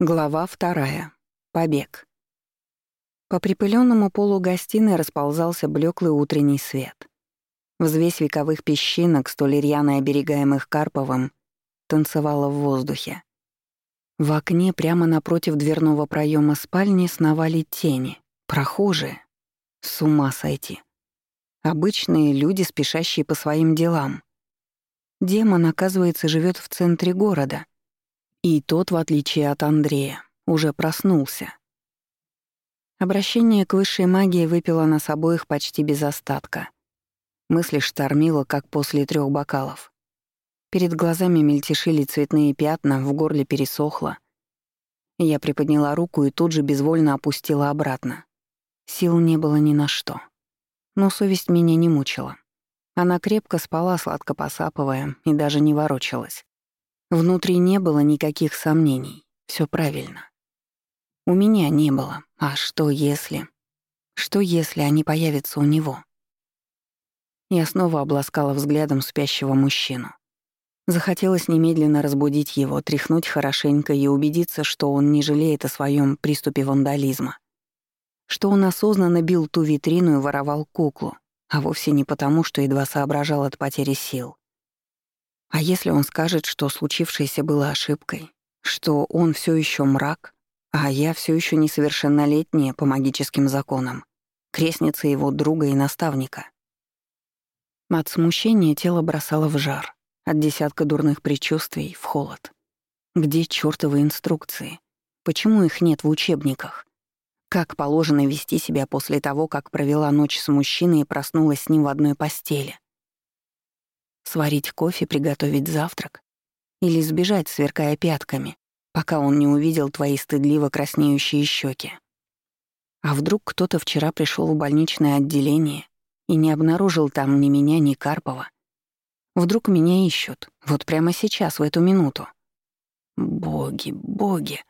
Глава вторая. Побег. По припыленному полу гостиной расползался блеклый утренний свет. Взвесь вековых песчинок, столь рьяно оберегаемых Карповым, танцевала в воздухе. В окне прямо напротив дверного проема спальни сновали тени, прохожие. С ума сойти. Обычные люди, спешащие по своим делам. Демон, оказывается, живет в центре города — и тот, в отличие от Андрея, уже проснулся. Обращение к высшей магии выпило нас обоих почти без остатка. Мысли штормило, как после трех бокалов. Перед глазами мельтешили цветные пятна, в горле пересохло. Я приподняла руку и тут же безвольно опустила обратно. Сил не было ни на что. Но совесть меня не мучила. Она крепко спала, сладко посапывая, и даже не ворочалась. Внутри не было никаких сомнений. Все правильно. У меня не было. А что если? Что если они появятся у него? Я снова обласкала взглядом спящего мужчину. Захотелось немедленно разбудить его, тряхнуть хорошенько и убедиться, что он не жалеет о своем приступе вандализма. Что он осознанно бил ту витрину и воровал куклу, а вовсе не потому, что едва соображал от потери сил. А если он скажет, что случившееся было ошибкой, что он все еще мрак, а я все еще несовершеннолетняя по магическим законам, крестница его друга и наставника? От смущения тело бросало в жар, от десятка дурных предчувствий в холод. Где чёртовы инструкции? Почему их нет в учебниках? Как положено вести себя после того, как провела ночь с мужчиной и проснулась с ним в одной постели? Сварить кофе, приготовить завтрак? Или сбежать, сверкая пятками, пока он не увидел твои стыдливо краснеющие щеки? А вдруг кто-то вчера пришел в больничное отделение и не обнаружил там ни меня, ни Карпова? Вдруг меня ищут, вот прямо сейчас, в эту минуту? Боги, боги.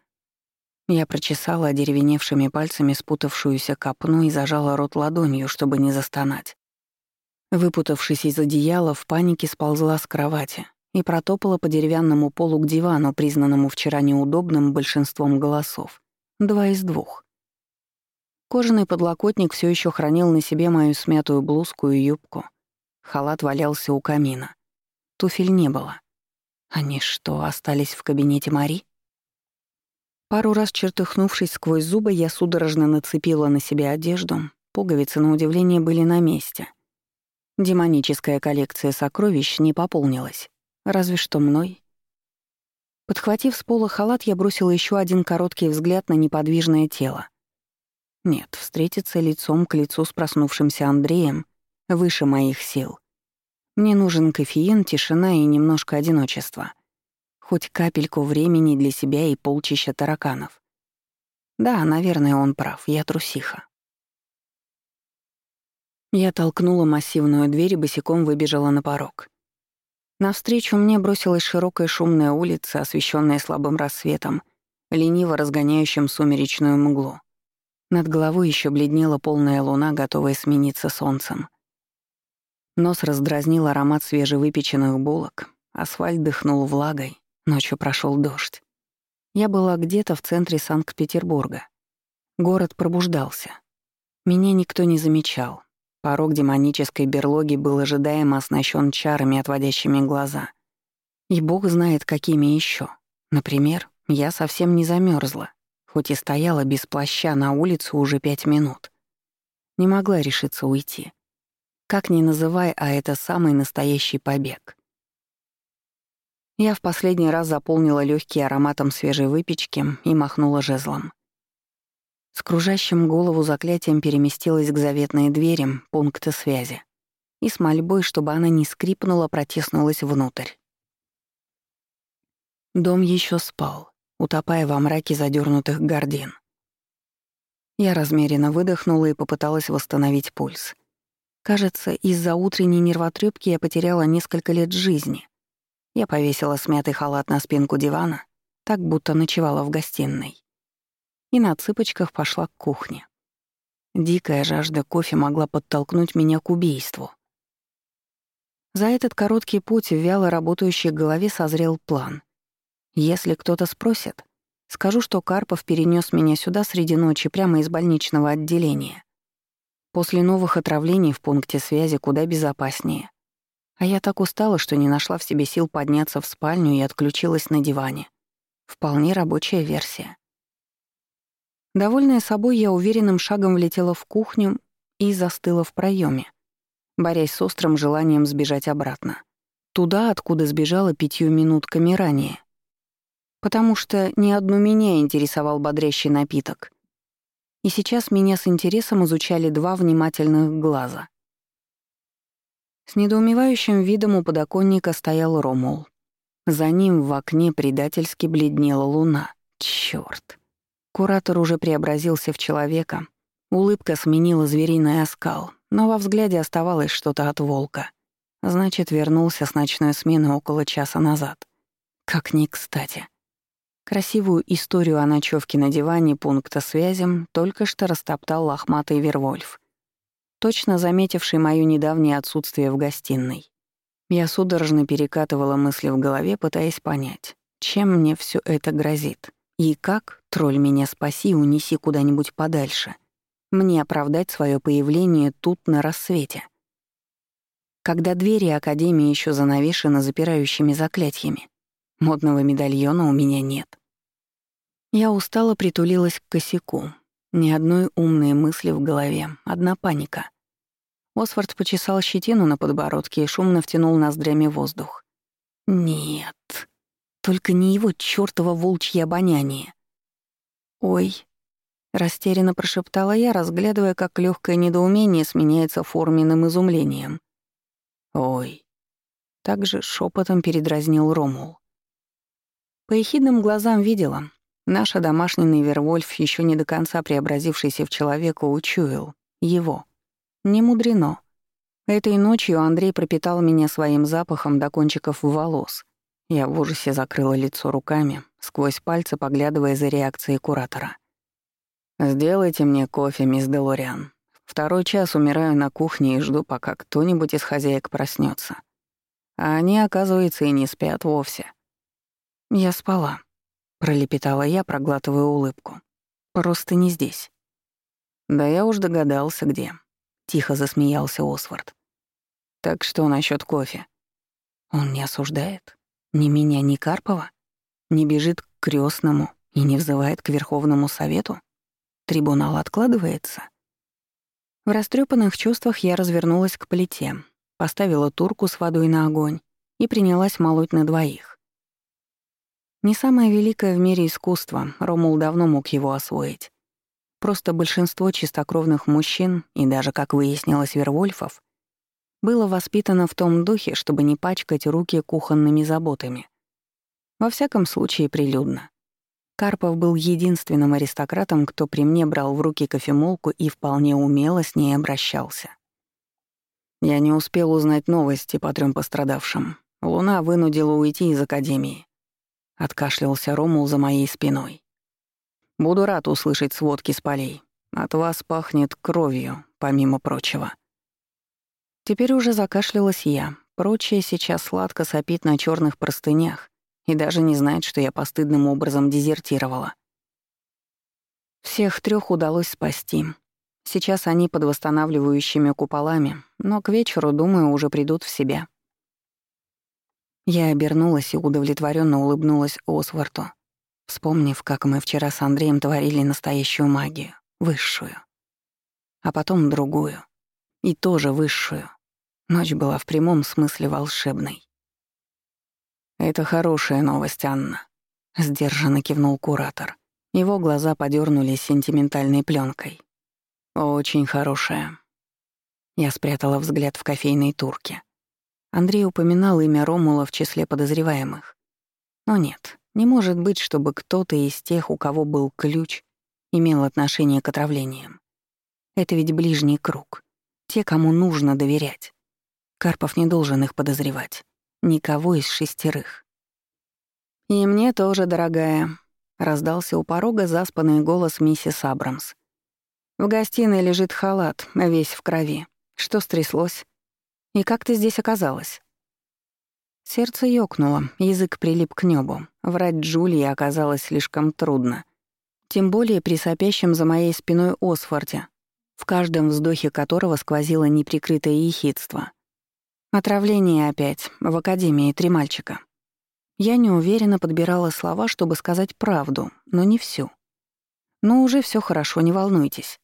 Я прочесала одеревеневшими пальцами спутавшуюся копну и зажала рот ладонью, чтобы не застонать. Выпутавшись из одеяла, в панике сползла с кровати и протопала по деревянному полу к дивану, признанному вчера неудобным большинством голосов. Два из двух. Кожаный подлокотник все еще хранил на себе мою смятую блузку и юбку. Халат валялся у камина. Туфель не было. Они что, остались в кабинете Мари? Пару раз чертыхнувшись сквозь зубы, я судорожно нацепила на себя одежду. Пуговицы, на удивление, были на месте — Демоническая коллекция сокровищ не пополнилась. Разве что мной. Подхватив с пола халат, я бросила еще один короткий взгляд на неподвижное тело. Нет, встретиться лицом к лицу с проснувшимся Андреем выше моих сил. Мне нужен кофеин, тишина и немножко одиночества. Хоть капельку времени для себя и полчища тараканов. Да, наверное, он прав, я трусиха. Я толкнула массивную дверь и босиком выбежала на порог. Навстречу мне бросилась широкая шумная улица, освещенная слабым рассветом, лениво разгоняющим сумеречную мглу. Над головой еще бледнела полная луна, готовая смениться солнцем. Нос раздразнил аромат свежевыпеченных булок, асфальт дыхнул влагой, ночью прошел дождь. Я была где-то в центре Санкт-Петербурга. Город пробуждался. Меня никто не замечал, Порог демонической берлоги был ожидаемо оснащен чарами, отводящими глаза. И бог знает, какими еще. Например, я совсем не замерзла, хоть и стояла без плаща на улице уже пять минут. Не могла решиться уйти. Как ни называй, а это самый настоящий побег. Я в последний раз заполнила легкий ароматом свежей выпечки и махнула жезлом. С кружащим голову заклятием переместилась к заветной двери пункта связи и с мольбой, чтобы она не скрипнула, протиснулась внутрь. Дом еще спал, утопая во мраке задернутых гордин. Я размеренно выдохнула и попыталась восстановить пульс. Кажется, из-за утренней нервотрепки я потеряла несколько лет жизни. Я повесила смятый халат на спинку дивана, так будто ночевала в гостиной и на цыпочках пошла к кухне. Дикая жажда кофе могла подтолкнуть меня к убийству. За этот короткий путь в вяло работающей голове созрел план. Если кто-то спросит, Скажу, что Карпов перенес меня сюда среди ночи прямо из больничного отделения. После новых отравлений в пункте связи куда безопаснее. А я так устала, что не нашла в себе сил подняться в спальню и отключилась на диване. Вполне рабочая версия. Довольная собой, я уверенным шагом влетела в кухню и застыла в проеме, борясь с острым желанием сбежать обратно. Туда, откуда сбежала пятью минутками ранее. Потому что ни одну меня интересовал бодрящий напиток. И сейчас меня с интересом изучали два внимательных глаза. С недоумевающим видом у подоконника стоял Ромул. За ним в окне предательски бледнела луна. Чёрт. Куратор уже преобразился в человека. Улыбка сменила звериный оскал, но во взгляде оставалось что-то от волка. Значит, вернулся с ночной смены около часа назад. Как ни кстати. Красивую историю о ночевке на диване пункта связи только что растоптал лохматый Вервольф, точно заметивший моё недавнее отсутствие в гостиной. Я судорожно перекатывала мысли в голове, пытаясь понять, чем мне все это грозит. И как, тролль меня спаси, унеси куда-нибудь подальше, мне оправдать свое появление тут на рассвете. Когда двери Академии еще занавешены запирающими заклятиями, модного медальона у меня нет. Я устало притулилась к косяку. Ни одной умной мысли в голове, одна паника. Освард почесал щетину на подбородке и шумно втянул ноздрями воздух. «Нет, только не его чёртово волчье обоняние». «Ой», — растерянно прошептала я, разглядывая, как легкое недоумение сменяется форменным изумлением. «Ой», — также шепотом передразнил Ромул. По ехидным глазам видела, наш домашний Вервольф, еще не до конца преобразившийся в человека, учуял его. Не мудрено. Этой ночью Андрей пропитал меня своим запахом до кончиков волос. Я в ужасе закрыла лицо руками, сквозь пальцы поглядывая за реакцией куратора. «Сделайте мне кофе, мисс Делориан. Второй час умираю на кухне и жду, пока кто-нибудь из хозяек проснется. А они, оказывается, и не спят вовсе». «Я спала», — пролепетала я, проглатывая улыбку. «Просто не здесь». «Да я уж догадался, где», Тихо засмеялся Освард. Так что насчет кофе? Он не осуждает? Ни меня, ни Карпова? Не бежит к крестному и не взывает к Верховному Совету? Трибунал откладывается? В растрепанных чувствах я развернулась к плите, поставила турку с водой на огонь и принялась молоть на двоих. Не самое великое в мире искусство, Ромул давно мог его освоить. Просто большинство чистокровных мужчин, и даже, как выяснилось, вервольфов, было воспитано в том духе, чтобы не пачкать руки кухонными заботами. Во всяком случае, прилюдно. Карпов был единственным аристократом, кто при мне брал в руки кофемолку и вполне умело с ней обращался. Я не успел узнать новости по трем пострадавшим. Луна вынудила уйти из академии. Откашлялся Ромул за моей спиной. Буду рад услышать сводки с полей. От вас пахнет кровью, помимо прочего». Теперь уже закашлялась я. Прочее сейчас сладко сопит на черных простынях и даже не знает, что я постыдным образом дезертировала. Всех трех удалось спасти. Сейчас они под восстанавливающими куполами, но к вечеру, думаю, уже придут в себя. Я обернулась и удовлетворенно улыбнулась Осварту вспомнив, как мы вчера с Андреем творили настоящую магию, высшую. А потом другую. И тоже высшую. Ночь была в прямом смысле волшебной. «Это хорошая новость, Анна», — сдержанно кивнул куратор. Его глаза подернулись сентиментальной пленкой. «Очень хорошая». Я спрятала взгляд в кофейной турке. Андрей упоминал имя Ромула в числе подозреваемых. Но нет, не может быть, чтобы кто-то из тех, у кого был ключ, имел отношение к отравлениям. Это ведь ближний круг. Те, кому нужно доверять. Карпов не должен их подозревать. Никого из шестерых. «И мне тоже, дорогая», — раздался у порога заспанный голос миссис Абрамс. «В гостиной лежит халат, весь в крови. Что стряслось? И как ты здесь оказалась?» Сердце ёкнуло, язык прилип к небу. врать Джулии оказалось слишком трудно. Тем более при сопящем за моей спиной Осфорте, в каждом вздохе которого сквозило неприкрытое ехидство. Отравление опять, в академии три мальчика. Я неуверенно подбирала слова, чтобы сказать правду, но не всю. «Ну, уже все хорошо, не волнуйтесь.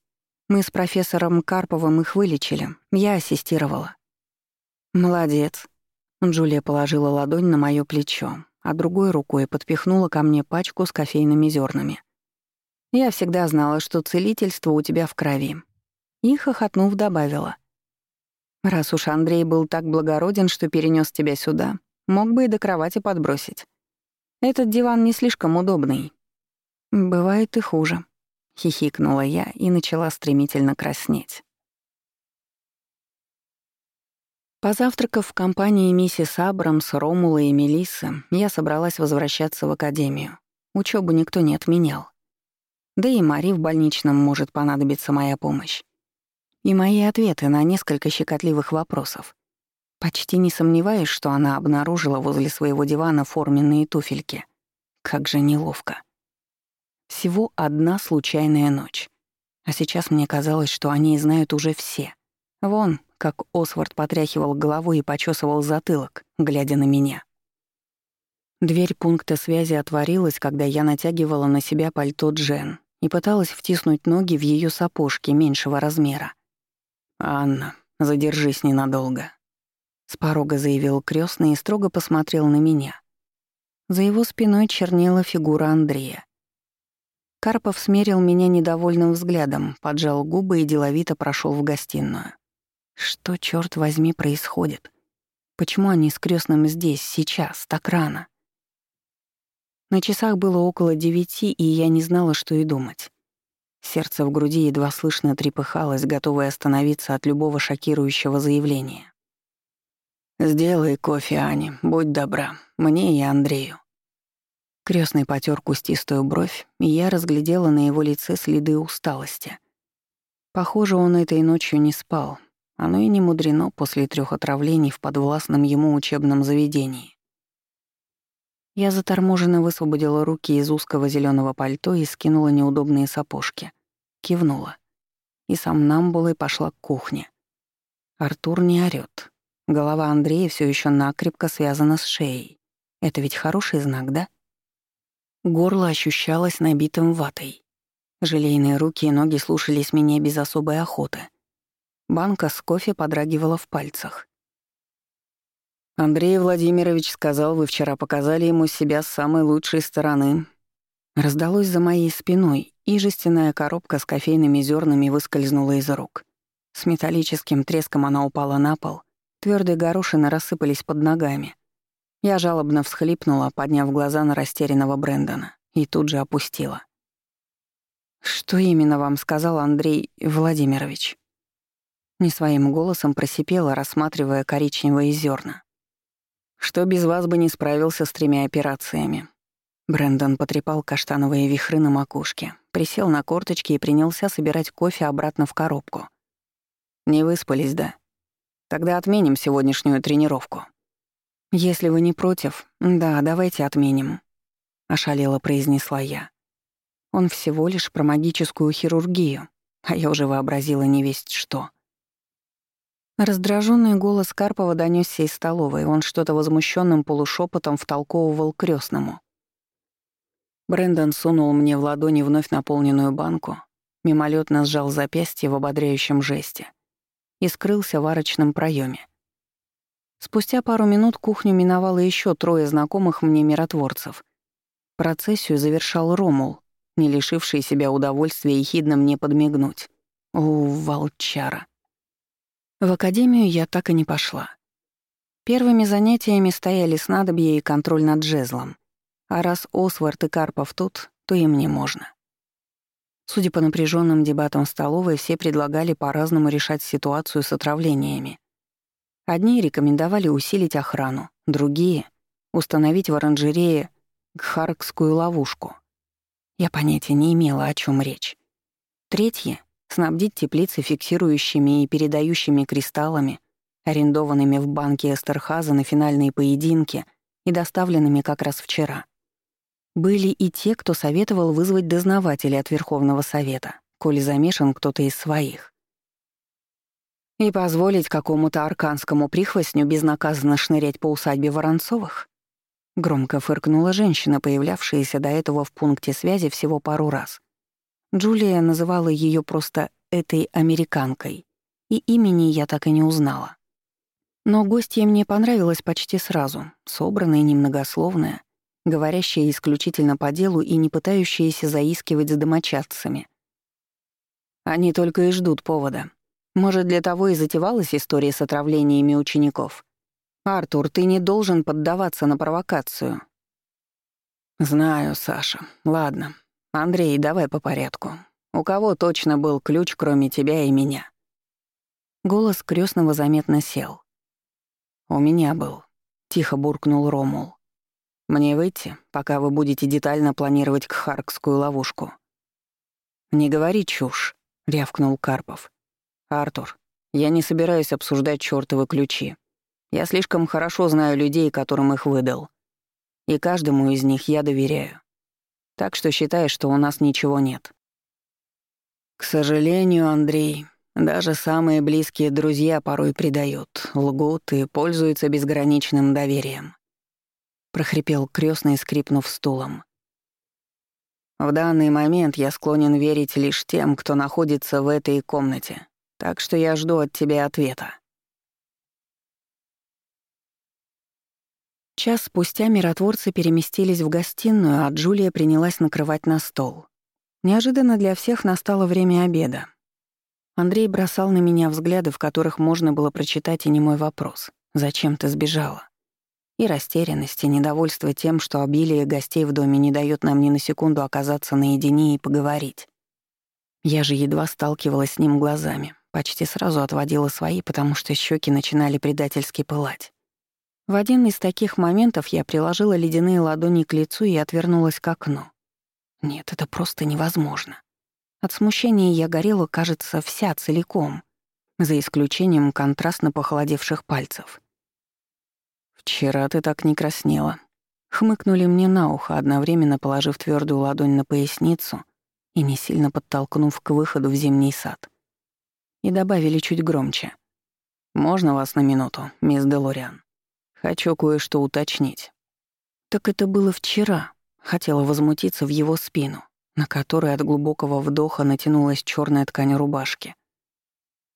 Мы с профессором Карповым их вылечили, я ассистировала». «Молодец». Джулия положила ладонь на моё плечо, а другой рукой подпихнула ко мне пачку с кофейными зернами. «Я всегда знала, что целительство у тебя в крови». И, хохотнув, добавила. «Раз уж Андрей был так благороден, что перенес тебя сюда, Мог бы и до кровати подбросить. Этот диван не слишком удобный. Бывает и хуже. Хихикнула я и начала стремительно краснеть. Позавтракав в компании миссис Абрамс, Ромула и Мелиссы, я собралась возвращаться в академию. Учебу никто не отменял. Да и Мари в больничном может понадобиться моя помощь. И мои ответы на несколько щекотливых вопросов. Почти не сомневаюсь, что она обнаружила возле своего дивана форменные туфельки. Как же неловко. Всего одна случайная ночь. А сейчас мне казалось, что они знают уже все. Вон, как Освард потряхивал головой и почесывал затылок, глядя на меня. Дверь пункта связи отворилась, когда я натягивала на себя пальто Джен и пыталась втиснуть ноги в ее сапожки меньшего размера. «Анна, задержись ненадолго», с порога заявил крестный и строго посмотрел на меня. За его спиной чернела фигура Андрея. Карпов смерил меня недовольным взглядом, поджал губы и деловито прошел в гостиную. Что, черт возьми, происходит? Почему они с крестным здесь, сейчас, так рано? На часах было около девяти, и я не знала, что и думать. Сердце в груди едва слышно трепыхалось, готовое остановиться от любого шокирующего заявления. «Сделай кофе, Ане, будь добра, мне и Андрею». Крестный потер кустистую бровь, и я разглядела на его лице следы усталости. Похоже, он этой ночью не спал. Оно и не мудрено после трех отравлений в подвластном ему учебном заведении. Я заторможенно высвободила руки из узкого зеленого пальто и скинула неудобные сапожки. Кивнула. И сам намбулой пошла к кухне. Артур не орёт. Голова Андрея все еще накрепко связана с шеей. Это ведь хороший знак, да? Горло ощущалось набитым ватой. Желейные руки и ноги слушались меня без особой охоты. Банка с кофе подрагивала в пальцах. «Андрей Владимирович сказал, вы вчера показали ему себя с самой лучшей стороны». Раздалось за моей спиной, и жестяная коробка с кофейными зернами выскользнула из рук. С металлическим треском она упала на пол, Твердые горошины рассыпались под ногами. Я жалобно всхлипнула, подняв глаза на растерянного Брэндона, и тут же опустила. «Что именно вам сказал Андрей Владимирович?» Не своим голосом просипела, рассматривая коричневые зерна. «Что без вас бы не справился с тремя операциями?» Брэндон потрепал каштановые вихры на макушке, присел на корточки и принялся собирать кофе обратно в коробку. «Не выспались, да?» Тогда отменим сегодняшнюю тренировку. Если вы не против, да, давайте отменим, ошалело произнесла я. Он всего лишь про магическую хирургию, а я уже вообразила невесть что. Раздраженный голос Карпова донесся из столовой, он что-то возмущенным полушепотом втолковывал крестному. Брэндон сунул мне в ладони вновь наполненную банку, мимолетно сжал запястье в ободряющем жесте и скрылся в арочном проеме. Спустя пару минут кухню миновало еще трое знакомых мне миротворцев. Процессию завершал Ромул, не лишивший себя удовольствия ехидно мне подмигнуть. О, волчара. В академию я так и не пошла. Первыми занятиями стояли снадобья и контроль над жезлом. А раз Освард и Карпов тут, то им не можно. Судя по напряженным дебатам в столовой, все предлагали по-разному решать ситуацию с отравлениями. Одни рекомендовали усилить охрану, другие — установить в оранжерее гхаркскую ловушку. Я понятия не имела, о чем речь. Третьи — снабдить теплицы фиксирующими и передающими кристаллами, арендованными в банке Эстерхаза на финальные поединки и доставленными как раз вчера. Были и те, кто советовал вызвать дознавателя от Верховного Совета, коли замешан кто-то из своих. И позволить какому-то арканскому прихвостню безнаказанно шнырять по усадьбе Воронцовых? Громко фыркнула женщина, появлявшаяся до этого в пункте связи всего пару раз. Джулия называла ее просто «этой американкой», и имени я так и не узнала. Но гостья мне понравилась почти сразу, собранная немногословная, говорящая исключительно по делу и не пытающаяся заискивать с домочадцами. Они только и ждут повода. Может, для того и затевалась история с отравлениями учеников. «Артур, ты не должен поддаваться на провокацию». «Знаю, Саша. Ладно. Андрей, давай по порядку. У кого точно был ключ, кроме тебя и меня?» Голос крестного заметно сел. «У меня был», — тихо буркнул Ромул. «Мне выйти, пока вы будете детально планировать кхаркскую ловушку?» «Не говори чушь», — рявкнул Карпов. «Артур, я не собираюсь обсуждать чёртовы ключи. Я слишком хорошо знаю людей, которым их выдал. И каждому из них я доверяю. Так что считай, что у нас ничего нет. К сожалению, Андрей, даже самые близкие друзья порой предают, лгут и пользуются безграничным доверием. Прохрипел крестный, скрипнув стулом. В данный момент я склонен верить лишь тем, кто находится в этой комнате, так что я жду от тебя ответа. Час спустя миротворцы переместились в гостиную, а Джулия принялась накрывать на стол. Неожиданно для всех настало время обеда. Андрей бросал на меня взгляды, в которых можно было прочитать и не мой вопрос «Зачем ты сбежала?» И растерянность, и недовольство тем, что обилие гостей в доме не дает нам ни на секунду оказаться наедине и поговорить. Я же едва сталкивалась с ним глазами, почти сразу отводила свои, потому что щеки начинали предательски пылать. В один из таких моментов я приложила ледяные ладони к лицу и отвернулась к окну. Нет, это просто невозможно. От смущения я горела, кажется, вся целиком, за исключением контрастно похолодевших пальцев. «Вчера ты так не краснела», — хмыкнули мне на ухо, одновременно положив твердую ладонь на поясницу и не сильно подтолкнув к выходу в зимний сад. И добавили чуть громче. «Можно вас на минуту, мисс Делориан?» Хочу кое-что уточнить. Так это было вчера. Хотела возмутиться в его спину, на которой от глубокого вдоха натянулась черная ткань рубашки.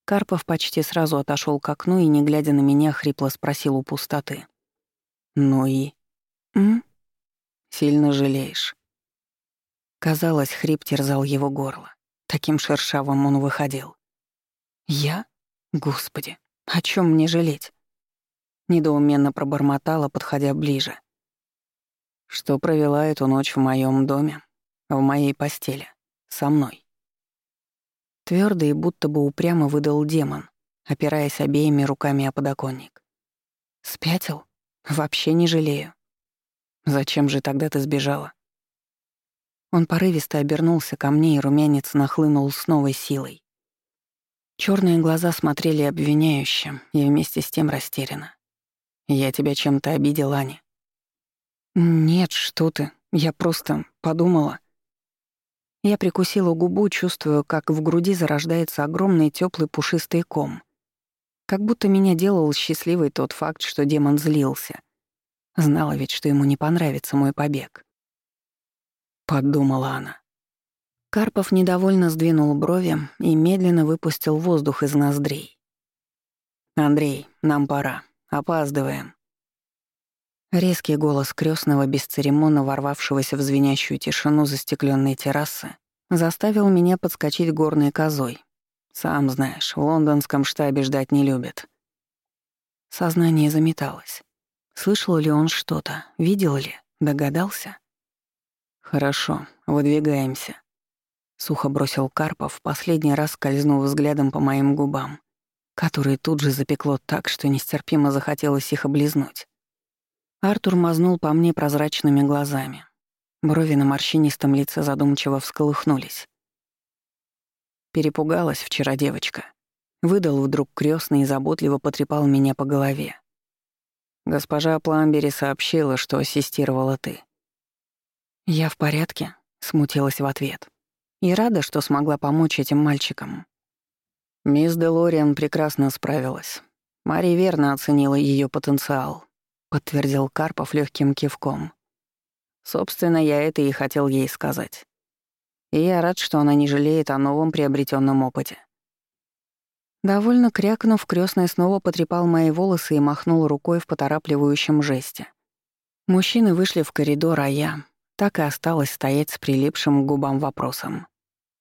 Карпов почти сразу отошел к окну и, не глядя на меня, хрипло спросил у пустоты. «Ну и?» «М?» «Сильно жалеешь?» Казалось, хрип терзал его горло. Таким шершавым он выходил. «Я? Господи, о чем мне жалеть? Недоуменно пробормотала, подходя ближе. Что провела эту ночь в моем доме, в моей постели, со мной. Твердо и будто бы упрямо выдал демон, опираясь обеими руками о подоконник. Спятил? Вообще не жалею. Зачем же тогда ты сбежала? Он порывисто обернулся ко мне, и румянец нахлынул с новой силой. Черные глаза смотрели обвиняюще и вместе с тем растерянно. Я тебя чем-то обидел, Аня?» «Нет, что ты. Я просто подумала». Я прикусила губу, чувствуя, как в груди зарождается огромный теплый пушистый ком. Как будто меня делал счастливый тот факт, что демон злился. Знала ведь, что ему не понравится мой побег. Подумала она. Карпов недовольно сдвинул брови и медленно выпустил воздух из ноздрей. «Андрей, нам пора. Опаздываем». Резкий голос крестного, бесцеремонно ворвавшегося в звенящую тишину застекленной террасы, заставил меня подскочить горной козой. Сам знаешь, в лондонском штабе ждать не любят. Сознание заметалось. Слышал ли он что-то? Видел ли? Догадался? «Хорошо, выдвигаемся», — сухо бросил Карпов, последний раз скользнув взглядом по моим губам которые тут же запекло так, что нестерпимо захотелось их облизнуть. Артур мазнул по мне прозрачными глазами. Брови на морщинистом лице задумчиво всколыхнулись. Перепугалась вчера девочка. Выдал вдруг крестный и заботливо потрепал меня по голове. Госпожа Пламбери сообщила, что ассистировала ты. «Я в порядке», — смутилась в ответ. «И рада, что смогла помочь этим мальчикам». Мисс Делориан прекрасно справилась. Мария верно оценила ее потенциал, подтвердил Карпов легким кивком. Собственно, я это и хотел ей сказать. И я рад, что она не жалеет о новом приобретенном опыте. Довольно крякнув, крестный снова потрепал мои волосы и махнул рукой в поторапливающем жесте. Мужчины вышли в коридор, а я так и осталась стоять с прилипшим к губам вопросом.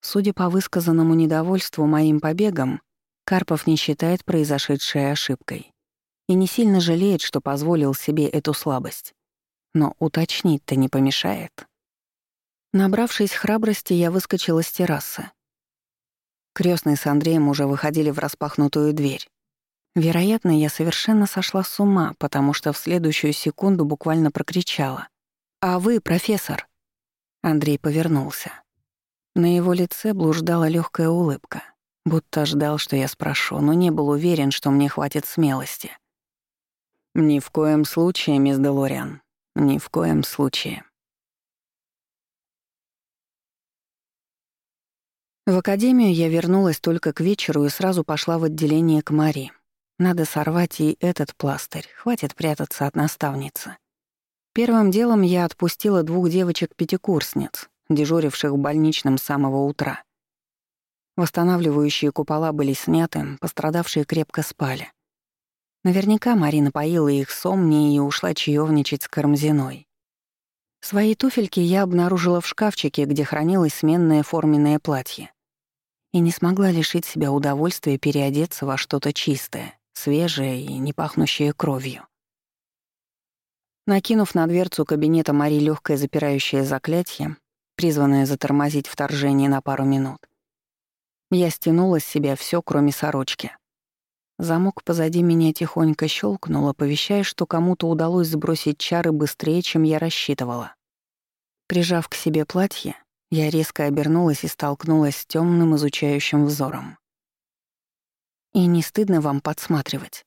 Судя по высказанному недовольству моим побегом, Карпов не считает произошедшее ошибкой и не сильно жалеет, что позволил себе эту слабость. Но уточнить-то не помешает. Набравшись храбрости, я выскочила с террасы. Крестный с Андреем уже выходили в распахнутую дверь. Вероятно, я совершенно сошла с ума, потому что в следующую секунду буквально прокричала. «А вы, профессор?» Андрей повернулся. На его лице блуждала легкая улыбка, будто ждал, что я спрошу, но не был уверен, что мне хватит смелости. «Ни в коем случае, мисс Делориан, ни в коем случае». В академию я вернулась только к вечеру и сразу пошла в отделение к Мари. Надо сорвать и этот пластырь, хватит прятаться от наставницы. Первым делом я отпустила двух девочек-пятикурсниц, дежуривших в больничном с самого утра. Восстанавливающие купола были сняты, пострадавшие крепко спали. Наверняка Марина поила их сомни и ушла чаевничать с Кармзиной. Свои туфельки я обнаружила в шкафчике, где хранилось сменное форменное платье и не смогла лишить себя удовольствия переодеться во что-то чистое, свежее и не пахнущее кровью. Накинув на дверцу кабинета Мари легкое запирающее заклятие, призванное затормозить вторжение на пару минут, я стянула с себя все, кроме сорочки. Замок позади меня тихонько щелкнул, оповещая, что кому-то удалось сбросить чары быстрее, чем я рассчитывала. Прижав к себе платье, я резко обернулась и столкнулась с темным изучающим взором. «И не стыдно вам подсматривать?»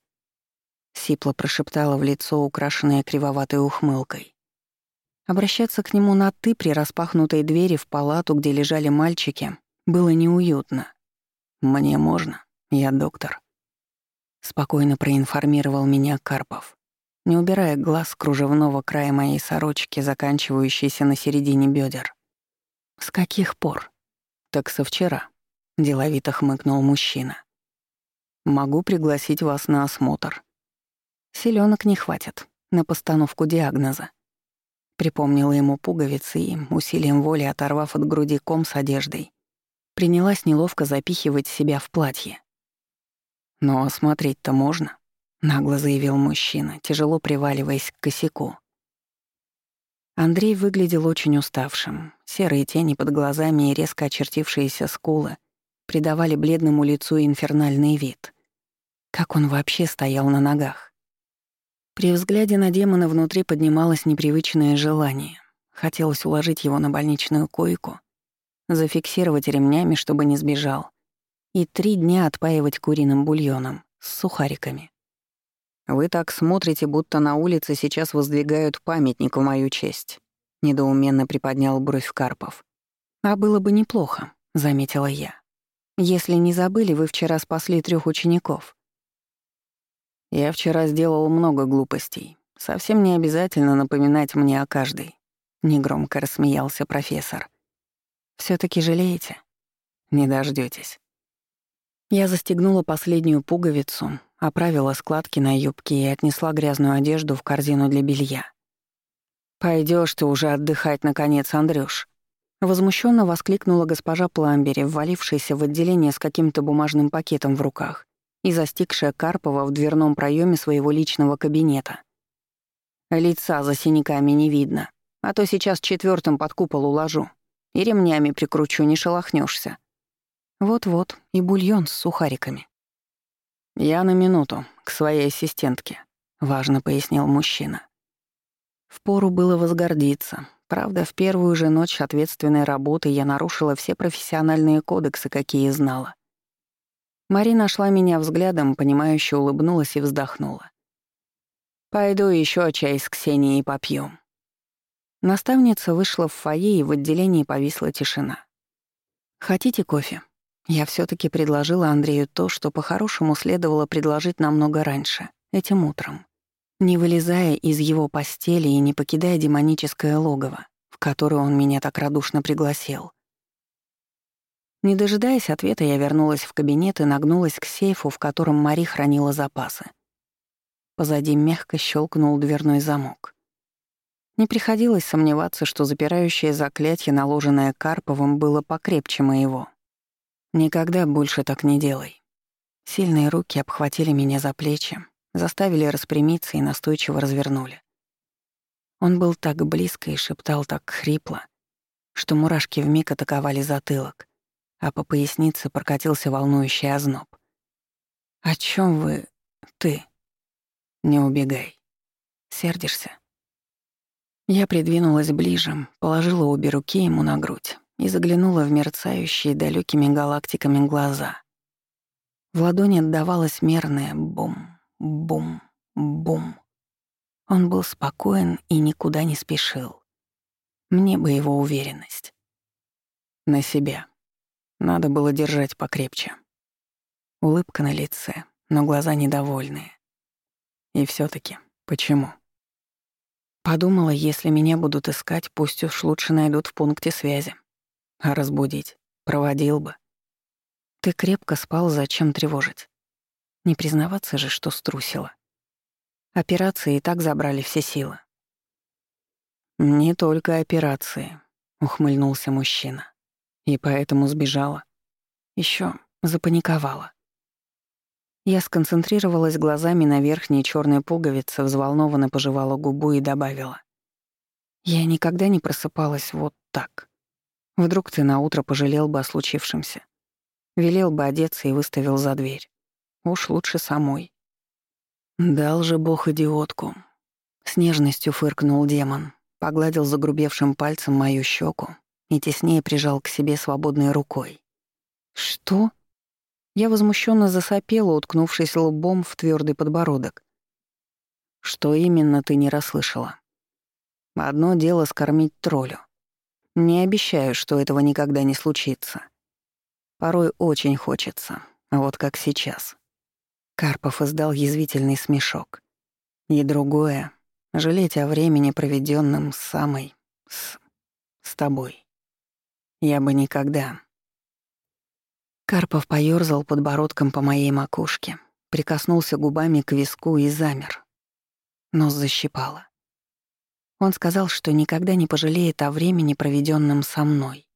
Сипла прошептала в лицо, украшенное кривоватой ухмылкой. Обращаться к нему на «ты» при распахнутой двери в палату, где лежали мальчики, было неуютно. «Мне можно, я доктор», — спокойно проинформировал меня Карпов, не убирая глаз с кружевного края моей сорочки, заканчивающейся на середине бедер. «С каких пор?» «Так со вчера», — деловито хмыкнул мужчина. «Могу пригласить вас на осмотр». Селенок не хватит на постановку диагноза». Припомнила ему пуговицы и, усилием воли оторвав от груди ком с одеждой, принялась неловко запихивать себя в платье. «Но осмотреть-то можно», — нагло заявил мужчина, тяжело приваливаясь к косяку. Андрей выглядел очень уставшим. Серые тени под глазами и резко очертившиеся скулы придавали бледному лицу инфернальный вид. Как он вообще стоял на ногах? При взгляде на демона внутри поднималось непривычное желание. Хотелось уложить его на больничную койку, зафиксировать ремнями, чтобы не сбежал, и три дня отпаивать куриным бульоном с сухариками. «Вы так смотрите, будто на улице сейчас воздвигают памятник в мою честь», — недоуменно приподнял бровь Карпов. «А было бы неплохо», — заметила я. «Если не забыли, вы вчера спасли трех учеников». «Я вчера сделал много глупостей. Совсем не обязательно напоминать мне о каждой», — негромко рассмеялся профессор. все таки жалеете?» «Не дождётесь». Я застегнула последнюю пуговицу, оправила складки на юбке и отнесла грязную одежду в корзину для белья. Пойдёшь ты уже отдыхать, наконец, Андрюш!» Возмущенно воскликнула госпожа Пламбери, ввалившаяся в отделение с каким-то бумажным пакетом в руках и застигшая Карпова в дверном проеме своего личного кабинета. «Лица за синяками не видно, а то сейчас четвертым под купол уложу и ремнями прикручу, не шелохнешься. Вот-вот, и бульон с сухариками. «Я на минуту, к своей ассистентке», — важно пояснил мужчина. Впору было возгордиться. Правда, в первую же ночь ответственной работы я нарушила все профессиональные кодексы, какие знала. Мари нашла меня взглядом, понимающе улыбнулась и вздохнула. «Пойду еще чай с Ксенией попью. Наставница вышла в фойе, и в отделении повисла тишина. «Хотите кофе?» Я все таки предложила Андрею то, что по-хорошему следовало предложить намного раньше, этим утром, не вылезая из его постели и не покидая демоническое логово, в которое он меня так радушно пригласил. Не дожидаясь ответа, я вернулась в кабинет и нагнулась к сейфу, в котором Мари хранила запасы. Позади мягко щелкнул дверной замок. Не приходилось сомневаться, что запирающее заклятие, наложенное Карповым, было покрепче моего. «Никогда больше так не делай». Сильные руки обхватили меня за плечи, заставили распрямиться и настойчиво развернули. Он был так близко и шептал так хрипло, что мурашки вмиг атаковали затылок, а по пояснице прокатился волнующий озноб. «О чем вы... ты?» «Не убегай. Сердишься?» Я придвинулась ближе, положила обе руки ему на грудь и заглянула в мерцающие далекими галактиками глаза. В ладони отдавалось мерное бум, бум, бум. Он был спокоен и никуда не спешил. Мне бы его уверенность. На себя. Надо было держать покрепче. Улыбка на лице, но глаза недовольные. И все таки почему? Подумала, если меня будут искать, пусть уж лучше найдут в пункте связи. А разбудить? Проводил бы. Ты крепко спал, зачем тревожить? Не признаваться же, что струсила. Операции и так забрали все силы. «Не только операции», — ухмыльнулся мужчина. «И поэтому сбежала. Еще запаниковала». Я сконцентрировалась глазами на верхней черной пуговице, взволнованно пожевала губу и добавила. «Я никогда не просыпалась вот так». Вдруг ты наутро пожалел бы о случившемся. Велел бы одеться и выставил за дверь. Уж лучше самой. Дал же бог идиотку. С нежностью фыркнул демон, погладил загрубевшим пальцем мою щеку и теснее прижал к себе свободной рукой. «Что?» Я возмущенно засопела, уткнувшись лбом в твердый подбородок. «Что именно ты не расслышала?» «Одно дело скормить троллю, не обещаю, что этого никогда не случится. Порой очень хочется, вот как сейчас. Карпов издал язвительный смешок. И другое — жалеть о времени, проведенном с самой... с... с тобой. Я бы никогда... Карпов поёрзал подбородком по моей макушке, прикоснулся губами к виску и замер. Нос защипало. Он сказал, что никогда не пожалеет о времени, проведенном со мной.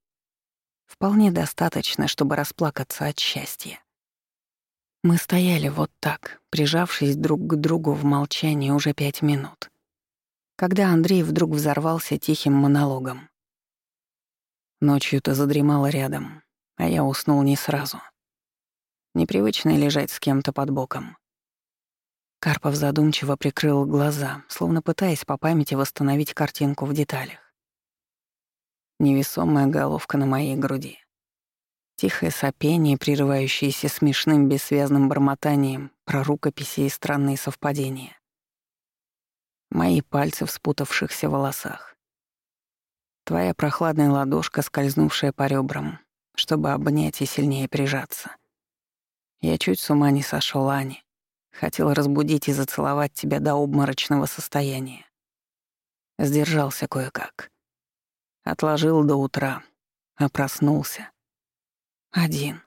Вполне достаточно, чтобы расплакаться от счастья. Мы стояли вот так, прижавшись друг к другу в молчании уже пять минут. Когда Андрей вдруг взорвался тихим монологом. Ночью ты задремала рядом, а я уснул не сразу. Непривычно лежать с кем-то под боком. Карпов задумчиво прикрыл глаза, словно пытаясь по памяти восстановить картинку в деталях. Невесомая головка на моей груди. Тихое сопение, прерывающееся смешным бессвязным бормотанием про рукописи и странные совпадения. Мои пальцы в спутавшихся волосах. Твоя прохладная ладошка, скользнувшая по ребрам, чтобы обнять и сильнее прижаться. Я чуть с ума не сошел, Ани. Хотел разбудить и зацеловать тебя до обморочного состояния. Сдержался кое-как. Отложил до утра, а проснулся. Один.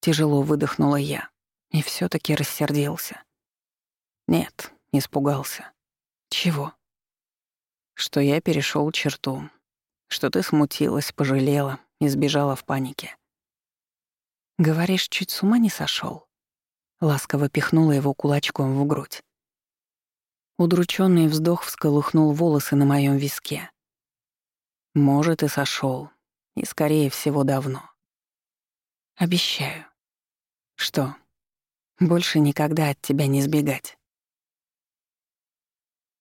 Тяжело выдохнула я. И все таки рассердился. Нет, испугался. Чего? Что я перешел черту. Что ты смутилась, пожалела и сбежала в панике. Говоришь, чуть с ума не сошел? Ласково пихнула его кулачком в грудь. Удрученный вздох всколыхнул волосы на моем виске. Может, и сошел, и, скорее всего, давно. Обещаю. Что? Больше никогда от тебя не сбегать.